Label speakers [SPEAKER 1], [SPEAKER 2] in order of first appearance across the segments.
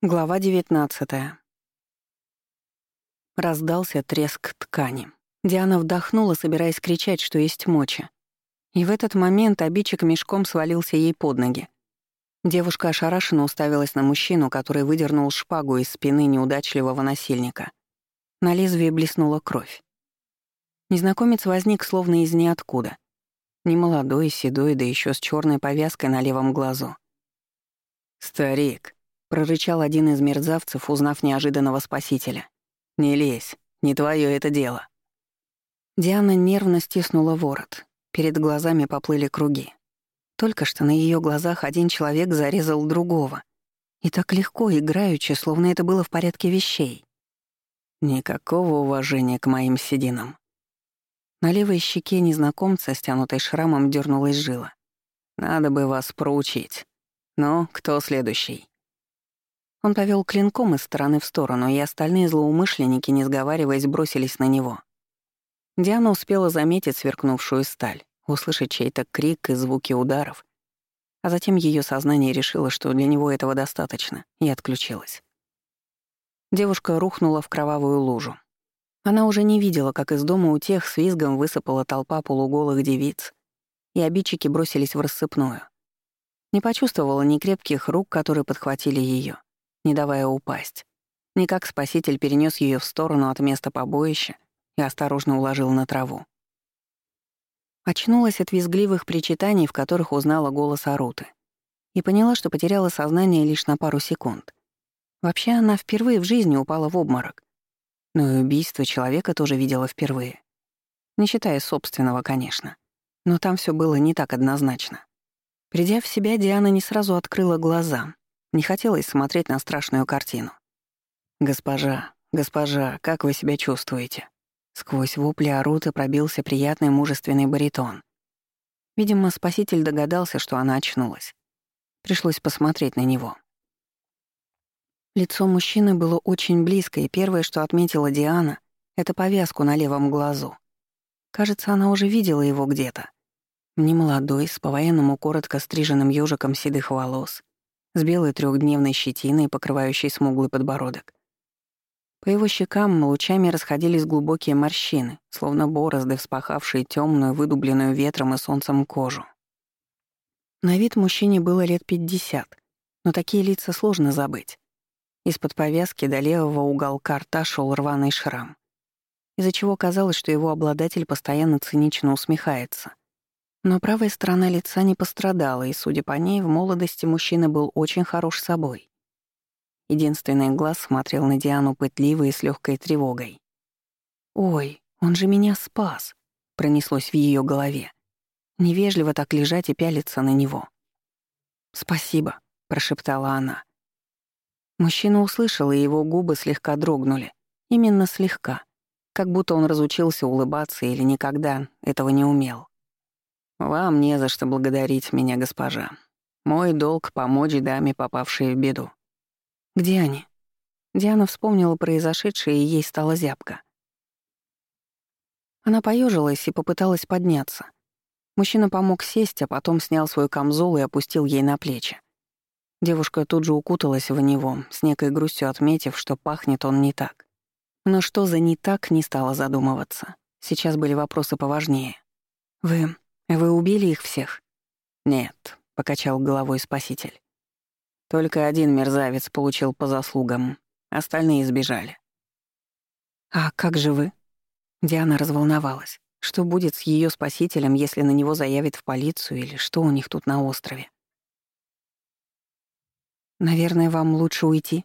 [SPEAKER 1] Глава 19 Раздался треск ткани. Диана вдохнула, собираясь кричать, что есть мочи. И в этот момент обидчик мешком свалился ей под ноги. Девушка ошарашенно уставилась на мужчину, который выдернул шпагу из спины неудачливого насильника. На лезвие блеснула кровь. Незнакомец возник словно из ниоткуда. Немолодой, седой, да еще с черной повязкой на левом глазу.
[SPEAKER 2] «Старик»,
[SPEAKER 1] прорычал один из мерзавцев, узнав неожиданного спасителя.
[SPEAKER 2] «Не лезь, не твое это дело».
[SPEAKER 1] Диана нервно стиснула ворот. Перед глазами поплыли круги. Только что на ее глазах один человек зарезал другого. И так легко, играючи, словно это было в порядке вещей.
[SPEAKER 2] Никакого уважения к моим сединам.
[SPEAKER 1] На левой щеке незнакомца, стянутой шрамом, дернулась жила.
[SPEAKER 2] Надо бы вас проучить. Но кто следующий?
[SPEAKER 1] Он повел клинком из стороны в сторону, и остальные злоумышленники, не сговариваясь, бросились на него. Диана успела заметить сверкнувшую сталь, услышать чей-то крик и звуки ударов, а затем ее сознание решило, что для него этого достаточно, и отключилась. Девушка рухнула в кровавую лужу. Она уже не видела, как из дома у тех с визгом высыпала толпа полуголых девиц, и обидчики бросились в рассыпную. Не почувствовала ни крепких рук, которые подхватили ее, не давая упасть. Не как спаситель перенес ее в сторону от места побоища и осторожно уложил на траву. Очнулась от визгливых причитаний, в которых узнала голос Аруты, и поняла, что потеряла сознание лишь на пару секунд. Вообще она впервые в жизни упала в обморок. Но и убийство человека тоже видела впервые. Не считая собственного, конечно. Но там все было не так однозначно. Придя в себя, Диана не сразу открыла глаза, не хотелось смотреть на страшную картину. «Госпожа, госпожа, как вы себя чувствуете?» Сквозь вопли Аруты пробился приятный мужественный баритон. Видимо, спаситель догадался, что она очнулась. Пришлось посмотреть на него. Лицо мужчины было очень близко, и первое, что отметила Диана, — это повязку на левом глазу. Кажется, она уже видела его где-то. Немолодой, с по-военному коротко стриженным ёжиком седых волос, с белой трехдневной щетиной, покрывающей смуглый подбородок. По его щекам лучами расходились глубокие морщины, словно борозды, вспахавшие темную, выдубленную ветром и солнцем кожу. На вид мужчине было лет пятьдесят, но такие лица сложно забыть. Из-под повязки до левого уголка рта шел рваный шрам, из-за чего казалось, что его обладатель постоянно цинично усмехается. Но правая сторона лица не пострадала, и, судя по ней, в молодости мужчина был очень хорош собой. Единственный глаз смотрел на Диану пытливо и с легкой тревогой. «Ой, он же меня спас!» — пронеслось в ее голове. Невежливо так лежать и пялиться на него. «Спасибо», — прошептала она. Мужчина услышал, и его губы слегка дрогнули. Именно слегка. Как будто он разучился улыбаться или никогда этого не умел. «Вам не за что благодарить меня, госпожа. Мой долг — помочь даме, попавшей в беду». «Где они?» Диана вспомнила произошедшее, и ей стало зябко. Она поежилась и попыталась подняться. Мужчина помог сесть, а потом снял свой камзол и опустил ей на плечи. Девушка тут же укуталась в него, с некой грустью отметив, что пахнет он не так. Но что за «не так» не стала задумываться. Сейчас были вопросы поважнее. «Вы «Вы убили их всех?»
[SPEAKER 2] «Нет», — покачал головой спаситель. «Только один мерзавец получил по заслугам, остальные сбежали».
[SPEAKER 1] «А как же вы?» Диана разволновалась. Что будет с ее спасителем, если на него заявят в полицию или что у них тут на острове? «Наверное, вам лучше уйти?»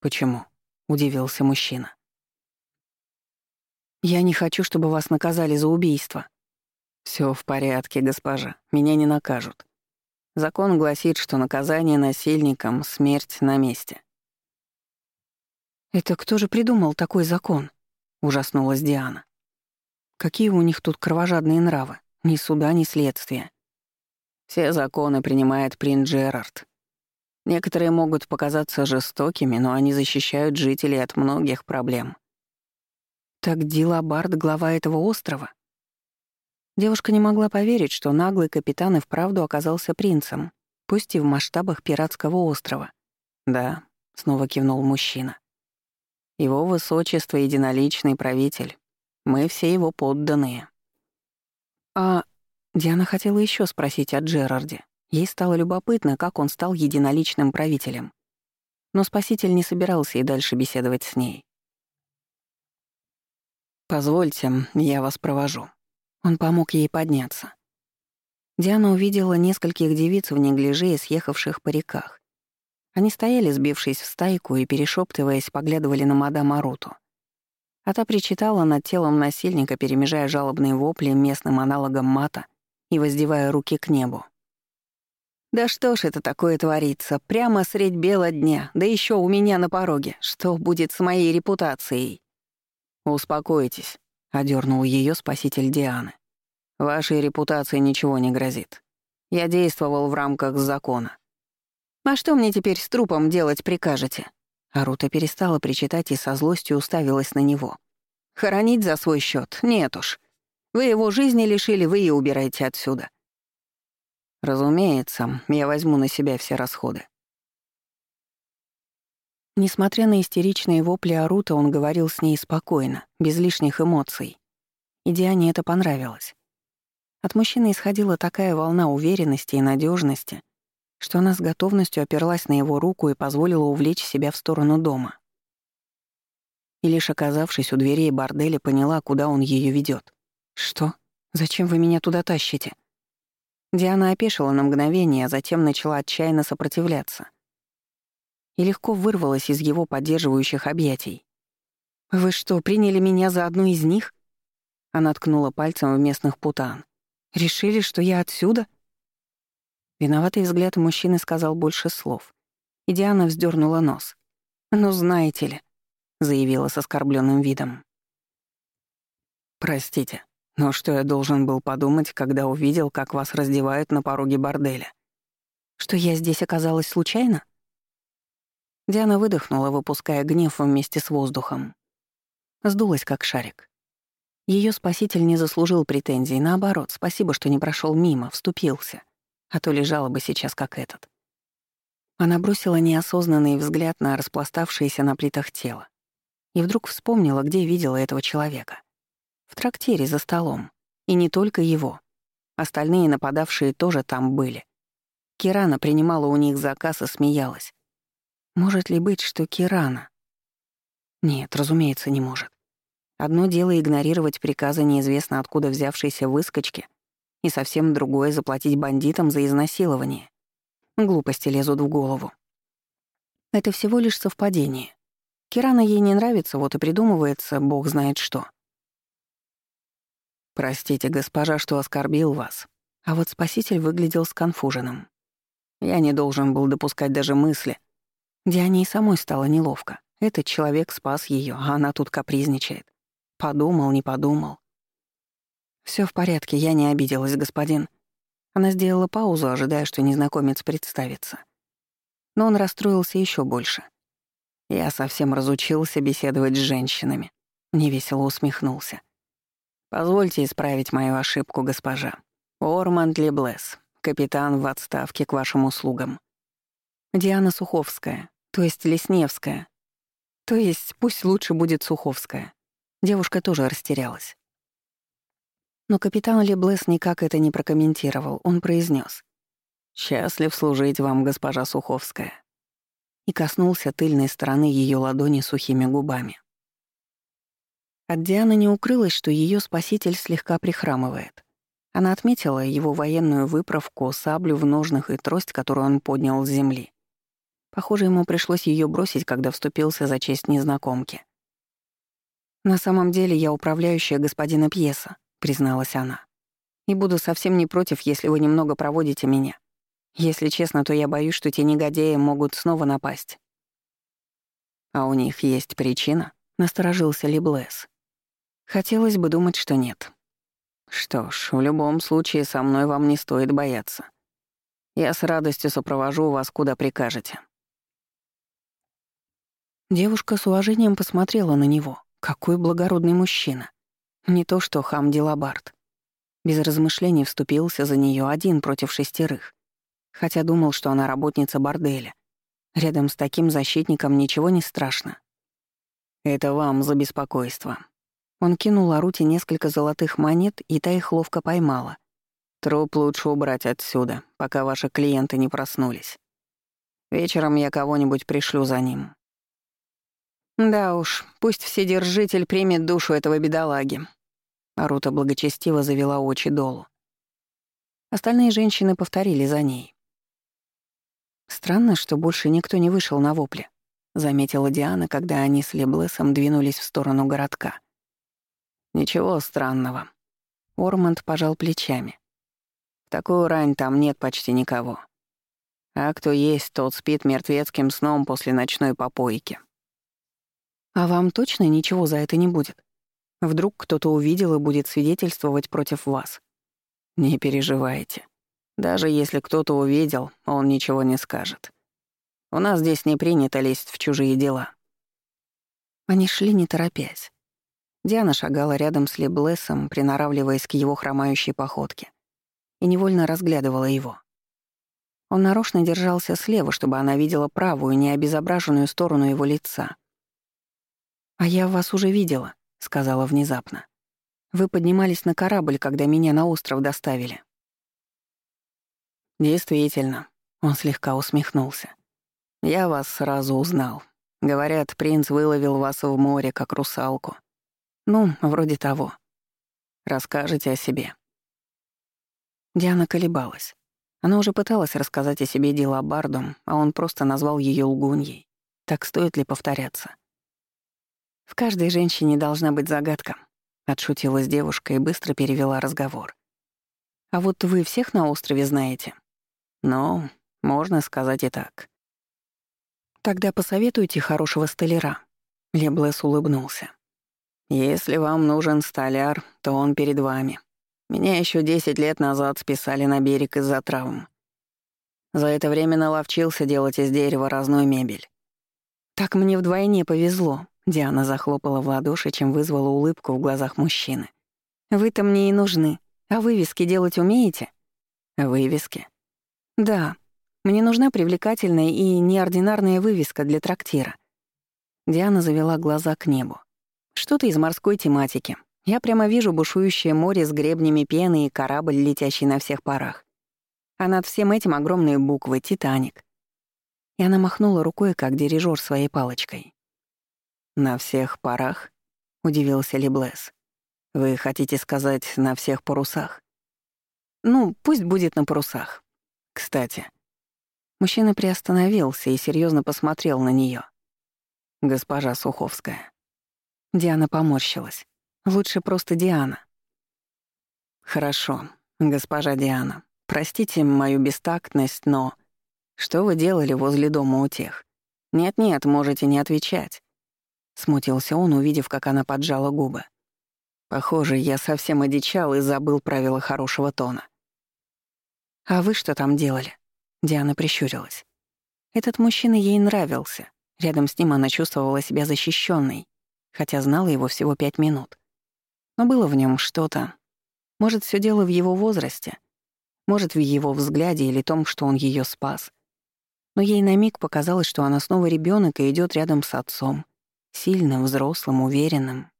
[SPEAKER 2] «Почему?» — удивился мужчина.
[SPEAKER 1] «Я не хочу, чтобы вас наказали за убийство»,
[SPEAKER 2] Все в порядке, госпожа, меня не накажут. Закон гласит, что наказание насильникам — смерть на месте».
[SPEAKER 1] «Это кто же придумал такой закон?» — ужаснулась Диана. «Какие у них тут кровожадные нравы? Ни суда, ни следствия».
[SPEAKER 2] «Все законы принимает принц Джерард. Некоторые могут показаться жестокими, но они защищают жителей от многих проблем».
[SPEAKER 1] «Так Дилабард — глава этого острова?» Девушка не могла поверить, что наглый капитан и вправду оказался принцем, пусть и в масштабах пиратского острова.
[SPEAKER 2] Да, —
[SPEAKER 1] снова кивнул мужчина. «Его высочество — единоличный правитель. Мы все его подданные». «А...» Диана хотела еще спросить о Джерарде. Ей стало любопытно, как он стал единоличным правителем. Но спаситель не собирался и дальше беседовать с ней. «Позвольте, я вас провожу». Он помог ей подняться. Диана увидела нескольких девиц в неглиже и съехавших париках. Они стояли, сбившись в стайку, и, перешептываясь, поглядывали на мадам Аруту. А та причитала над телом насильника, перемежая жалобные вопли местным аналогом мата и воздевая руки к небу. «Да что ж это такое творится? Прямо средь бела дня, да еще у меня на пороге. Что будет с моей репутацией?» «Успокойтесь», — одернул ее спаситель Дианы. «Вашей репутации ничего не грозит. Я действовал в рамках закона». «А что мне теперь с трупом делать прикажете?» Арута перестала причитать и со злостью уставилась на него. «Хоронить за свой счет? Нет уж. Вы его жизни лишили, вы и убирайте отсюда». «Разумеется, я возьму на себя все расходы. Несмотря на истеричные вопли Арута, он говорил с ней спокойно, без лишних эмоций. И Диане это понравилось. От мужчины исходила такая волна уверенности и надежности, что она с готовностью оперлась на его руку и позволила увлечь себя в сторону дома. И лишь оказавшись у дверей борделя, поняла, куда он ее ведет. «Что? Зачем вы меня туда тащите?» Диана опешила на мгновение, а затем начала отчаянно сопротивляться — и легко вырвалась из его поддерживающих объятий. «Вы что, приняли меня за одну из них?» Она ткнула пальцем в местных путан. «Решили, что я отсюда?» Виноватый взгляд мужчины сказал больше слов. И Диана вздернула нос. «Ну, знаете ли», — заявила с оскорбленным видом. «Простите, но что я должен был подумать, когда увидел, как вас раздевают на пороге борделя? Что я здесь оказалась случайно?» Диана выдохнула, выпуская гнев вместе с воздухом. Сдулась, как шарик. Ее спаситель не заслужил претензий, наоборот, спасибо, что не прошел мимо, вступился, а то лежала бы сейчас, как этот. Она бросила неосознанный взгляд на распластавшееся на плитах тело и вдруг вспомнила, где видела этого человека. В трактире за столом. И не только его. Остальные нападавшие тоже там были. Кирана принимала у них заказ и смеялась. Может ли быть, что Кирана? Нет, разумеется, не может. Одно дело игнорировать приказы неизвестно откуда взявшейся выскочки, и совсем другое — заплатить бандитам за изнасилование. Глупости лезут в голову. Это всего лишь совпадение. Кирана ей не нравится, вот и придумывается бог знает что. «Простите, госпожа, что оскорбил вас». А вот спаситель выглядел сконфуженным. Я не должен был допускать даже мысли — Диане и самой стало неловко. Этот человек спас ее, а она тут капризничает. Подумал, не подумал. Все в порядке, я не обиделась, господин. Она сделала паузу, ожидая, что незнакомец представится. Но он расстроился еще больше. Я совсем разучился беседовать с женщинами. Невесело усмехнулся. Позвольте исправить мою ошибку, госпожа. Орманд Леблес, капитан в отставке к вашим услугам. Диана Суховская, то есть Лесневская. То есть пусть лучше будет Суховская. Девушка тоже растерялась. Но капитан Леблес никак это не прокомментировал. Он произнес: «Счастлив служить вам, госпожа Суховская». И коснулся тыльной стороны ее ладони сухими губами. От Дианы не укрылось, что ее спаситель слегка прихрамывает. Она отметила его военную выправку, саблю в ножнах и трость, которую он поднял с земли. Похоже, ему пришлось ее бросить, когда вступился за честь незнакомки. «На самом деле я управляющая господина Пьеса», — призналась она. «И буду совсем не против, если вы немного проводите меня. Если честно, то я боюсь, что те негодяи могут снова напасть». «А у них есть причина?» — насторожился Либлес. «Хотелось бы думать, что нет». «Что ж, в любом случае со мной вам не стоит бояться. Я с радостью сопровожу вас, куда прикажете». Девушка с уважением посмотрела на него. Какой благородный мужчина. Не то что хам Дилабард. Без размышлений вступился за нее один против шестерых. Хотя думал, что она работница борделя. Рядом с таким защитником ничего не страшно.
[SPEAKER 2] Это вам за беспокойство.
[SPEAKER 1] Он кинул Арути несколько золотых монет, и та их ловко поймала.
[SPEAKER 2] Труп лучше убрать отсюда, пока ваши клиенты не проснулись. Вечером я кого-нибудь пришлю за ним.
[SPEAKER 1] Да уж, пусть Вседержитель примет душу этого бедолаги. Арута благочестиво завела очи долу. Остальные женщины повторили за ней. Странно, что больше никто не вышел на вопли, заметила Диана, когда они с Леблесом двинулись в сторону городка.
[SPEAKER 2] Ничего странного.
[SPEAKER 1] Ормонд пожал плечами.
[SPEAKER 2] В такую рань там нет почти никого. А кто есть, тот спит мертвецким сном после ночной попойки.
[SPEAKER 1] А вам точно ничего за это не будет? Вдруг кто-то увидел и будет свидетельствовать против вас?
[SPEAKER 2] Не переживайте. Даже если кто-то увидел, он ничего не скажет. У нас здесь не принято лезть в чужие дела.
[SPEAKER 1] Они шли не торопясь. Диана шагала рядом с Леблесом, приноравливаясь к его хромающей походке, и невольно разглядывала его. Он нарочно держался слева, чтобы она видела правую, необезображенную сторону его лица. «А я вас уже видела», — сказала внезапно. «Вы поднимались на корабль, когда меня на остров доставили».
[SPEAKER 2] «Действительно», — он слегка усмехнулся. «Я вас сразу узнал. Говорят, принц выловил вас в море, как русалку.
[SPEAKER 1] Ну, вроде того.
[SPEAKER 2] Расскажите о себе».
[SPEAKER 1] Диана колебалась. Она уже пыталась рассказать о себе дела Бардом, а он просто назвал ее лгуньей. Так стоит ли повторяться? «В каждой женщине должна быть загадка», — отшутилась девушка и быстро перевела разговор. «А вот вы всех на острове знаете?»
[SPEAKER 2] «Ну, можно сказать и так».
[SPEAKER 1] «Тогда посоветуйте хорошего столяра», — Леблес улыбнулся.
[SPEAKER 2] «Если вам нужен столяр, то он перед вами. Меня еще десять лет назад списали на берег из-за травм. За это время наловчился делать из дерева разную мебель.
[SPEAKER 1] Так мне вдвойне повезло», — Диана захлопала в ладоши, чем вызвала улыбку в глазах мужчины. «Вы-то мне и нужны. А вывески делать умеете?»
[SPEAKER 2] «Вывески?»
[SPEAKER 1] «Да. Мне нужна привлекательная и неординарная вывеска для трактира». Диана завела глаза к небу. «Что-то из морской тематики. Я прямо вижу бушующее море с гребнями пены и корабль, летящий на всех парах. А над всем этим огромные буквы «Титаник». И она махнула рукой, как дирижер своей палочкой.
[SPEAKER 2] «На всех парах?» — удивился Леблес. «Вы хотите сказать, на всех парусах?»
[SPEAKER 1] «Ну, пусть будет на парусах.
[SPEAKER 2] Кстати».
[SPEAKER 1] Мужчина приостановился и серьезно посмотрел на нее.
[SPEAKER 2] «Госпожа Суховская».
[SPEAKER 1] Диана поморщилась. Лучше просто Диана.
[SPEAKER 2] Хорошо, госпожа Диана. Простите мою бестактность, но... Что вы делали возле дома у тех? Нет-нет, можете не отвечать. Смутился он, увидев, как она поджала губы. Похоже, я совсем одичал и забыл правила хорошего тона.
[SPEAKER 1] «А вы что там делали?» Диана прищурилась. Этот мужчина ей нравился. Рядом с ним она чувствовала себя защищенной, хотя знала его всего пять минут. Но было в нем что-то. Может, все дело в его возрасте, может, в его взгляде или том, что он ее спас. Но ей на миг показалось, что она снова ребенок и идет рядом с отцом, сильным, взрослым, уверенным.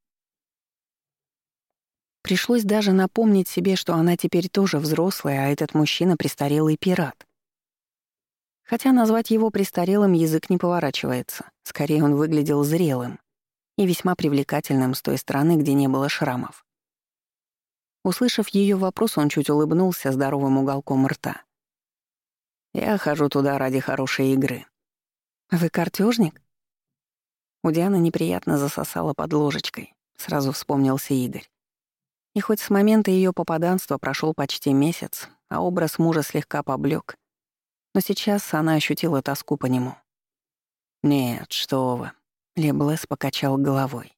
[SPEAKER 1] Пришлось даже напомнить себе, что она теперь тоже взрослая, а этот мужчина — престарелый пират. Хотя назвать его престарелым язык не поворачивается. Скорее, он выглядел зрелым и весьма привлекательным с той стороны, где не было шрамов. Услышав ее вопрос, он чуть улыбнулся здоровым уголком рта. «Я хожу туда ради хорошей игры». «Вы картежник? У Дианы неприятно засосала под ложечкой. Сразу вспомнился Игорь. И хоть с момента ее попаданства прошел почти месяц, а образ мужа слегка поблек, но сейчас она ощутила тоску по нему. «Нет, что вы», Леблес покачал головой.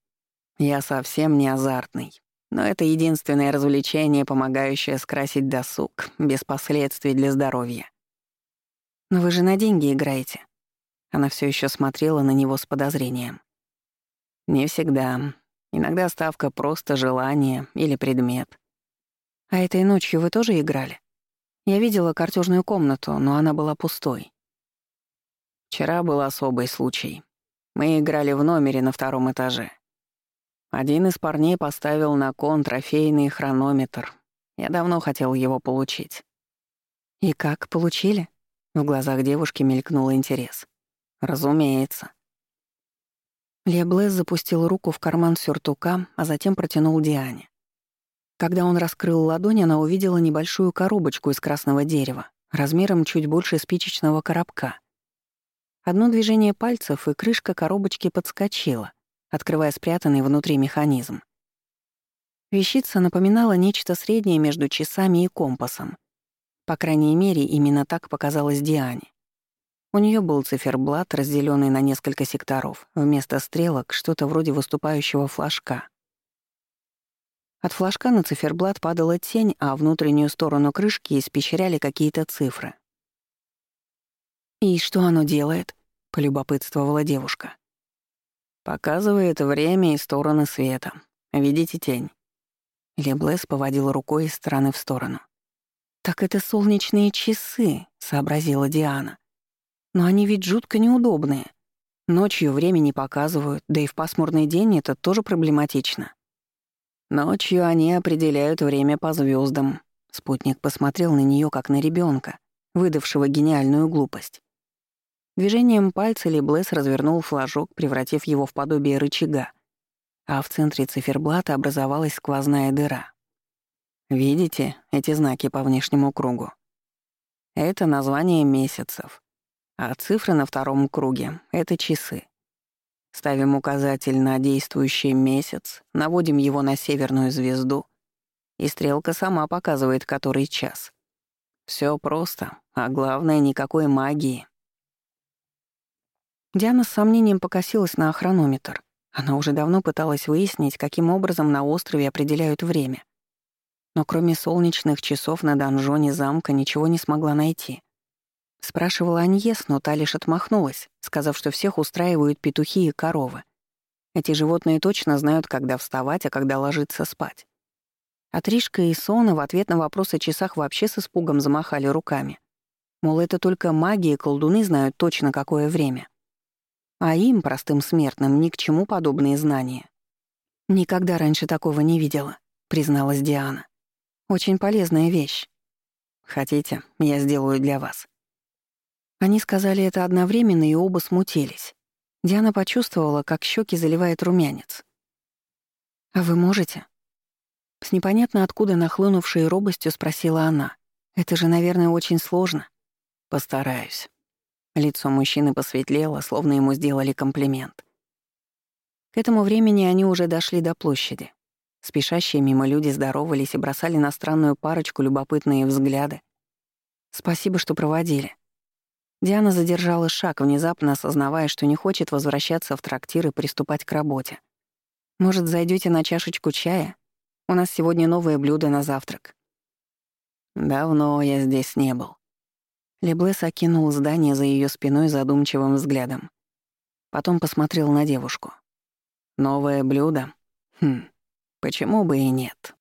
[SPEAKER 1] «Я совсем не азартный, но это единственное развлечение, помогающее скрасить досуг, без последствий для здоровья». «Но вы же на деньги играете». Она все еще смотрела на него с подозрением. «Не всегда. Иногда ставка просто желание или предмет». «А этой ночью вы тоже играли?» Я видела картежную комнату, но она была пустой.
[SPEAKER 2] Вчера был особый случай. Мы играли в номере на втором этаже. Один из парней поставил на кон трофейный хронометр. Я давно хотел его получить.
[SPEAKER 1] «И как, получили?» В глазах девушки мелькнул интерес.
[SPEAKER 2] «Разумеется».
[SPEAKER 1] Леблес запустил руку в карман сюртука, а затем протянул Диане. Когда он раскрыл ладонь, она увидела небольшую коробочку из красного дерева, размером чуть больше спичечного коробка. Одно движение пальцев, и крышка коробочки подскочила, открывая спрятанный внутри механизм. Вещица напоминала нечто среднее между часами и компасом. По крайней мере, именно так показалось Диане. У нее был циферблат, разделенный на несколько секторов, вместо стрелок — что-то вроде выступающего флажка. От флажка на циферблат падала тень, а внутреннюю сторону крышки испещряли какие-то цифры. «И что оно делает?» — полюбопытствовала девушка.
[SPEAKER 2] «Показывает время и стороны света. Видите тень?»
[SPEAKER 1] Леблес поводил рукой из стороны в сторону. «Так это солнечные часы», — сообразила Диана. «Но они ведь жутко неудобные. Ночью время не показывают, да и в пасмурный день это тоже проблематично».
[SPEAKER 2] Ночью они определяют время по звездам. Спутник посмотрел на нее как на ребенка, выдавшего гениальную глупость. Движением пальца Леблес развернул флажок, превратив его в подобие рычага, а в центре циферблата образовалась сквозная дыра. Видите эти знаки по внешнему кругу? Это название месяцев, а цифры на втором круге — это часы. Ставим указатель на действующий месяц, наводим его на северную звезду, и стрелка сама показывает, который час. Все просто, а главное, никакой магии.
[SPEAKER 1] Диана с сомнением покосилась на хронометр. Она уже давно пыталась выяснить, каким образом на острове определяют время. Но кроме солнечных часов на донжоне замка ничего не смогла найти. Спрашивала Аньес, но та лишь отмахнулась, сказав, что всех устраивают петухи и коровы. Эти животные точно знают, когда вставать, а когда ложиться спать. А Тришка и Сона в ответ на вопрос о часах вообще с испугом замахали руками. Мол, это только маги и колдуны знают точно, какое время. А им, простым смертным, ни к чему подобные знания. «Никогда раньше такого не видела», — призналась Диана. «Очень полезная вещь».
[SPEAKER 2] «Хотите, я сделаю для вас»,
[SPEAKER 1] они сказали это одновременно и оба смутились. Диана почувствовала, как щеки заливает румянец. «А вы можете?» С непонятно откуда нахлынувшей робостью спросила она. «Это же, наверное, очень сложно».
[SPEAKER 2] «Постараюсь». Лицо мужчины посветлело, словно ему сделали комплимент.
[SPEAKER 1] К этому времени они уже дошли до площади. Спешащие мимо люди здоровались и бросали на странную парочку любопытные взгляды. «Спасибо, что проводили», Диана задержала шаг, внезапно осознавая, что не хочет возвращаться в трактир и приступать к работе. «Может, зайдете на чашечку чая? У нас сегодня новое блюдо на завтрак».
[SPEAKER 2] «Давно я здесь не был».
[SPEAKER 1] Леблес окинул здание за ее спиной задумчивым взглядом. Потом посмотрел на девушку.
[SPEAKER 2] «Новое блюдо? Хм, почему бы и нет?»